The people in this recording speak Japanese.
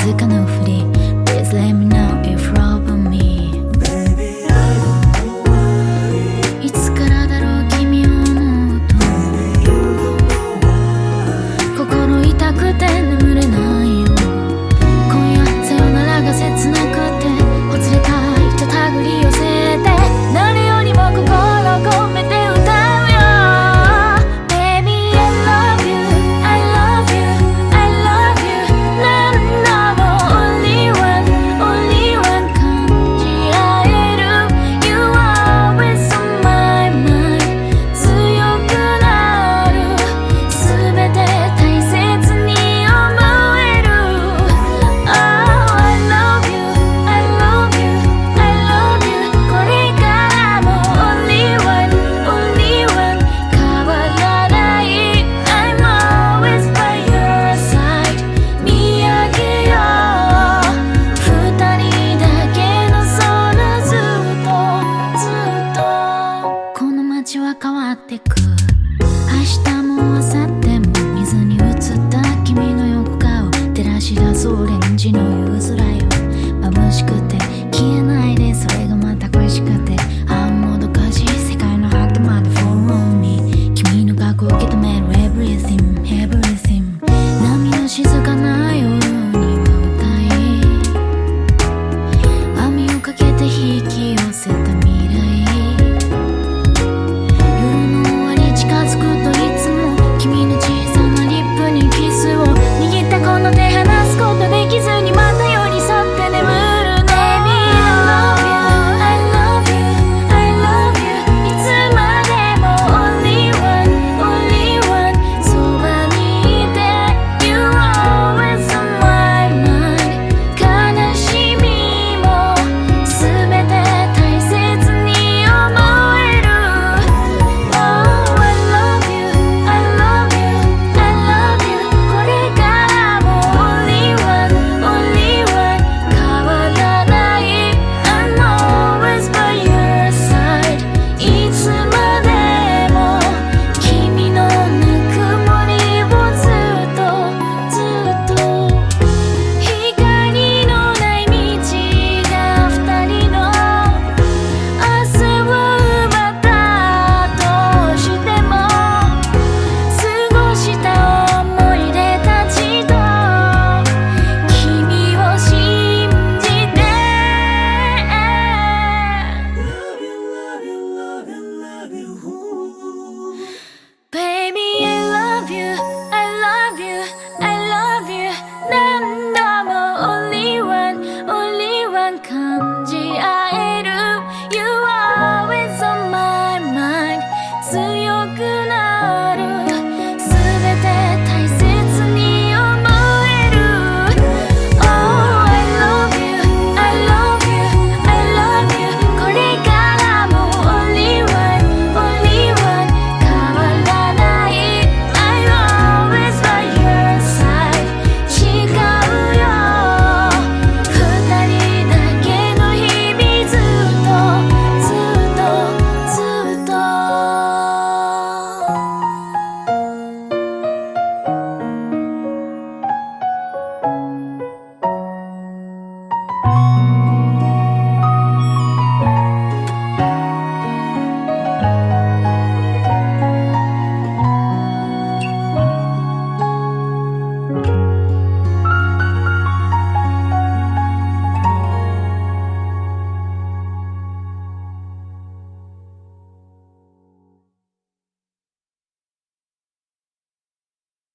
静かなふり Please let me know. 変わってく。明日も明後日も水に映った君の横顔。照らし出すオレンジの夕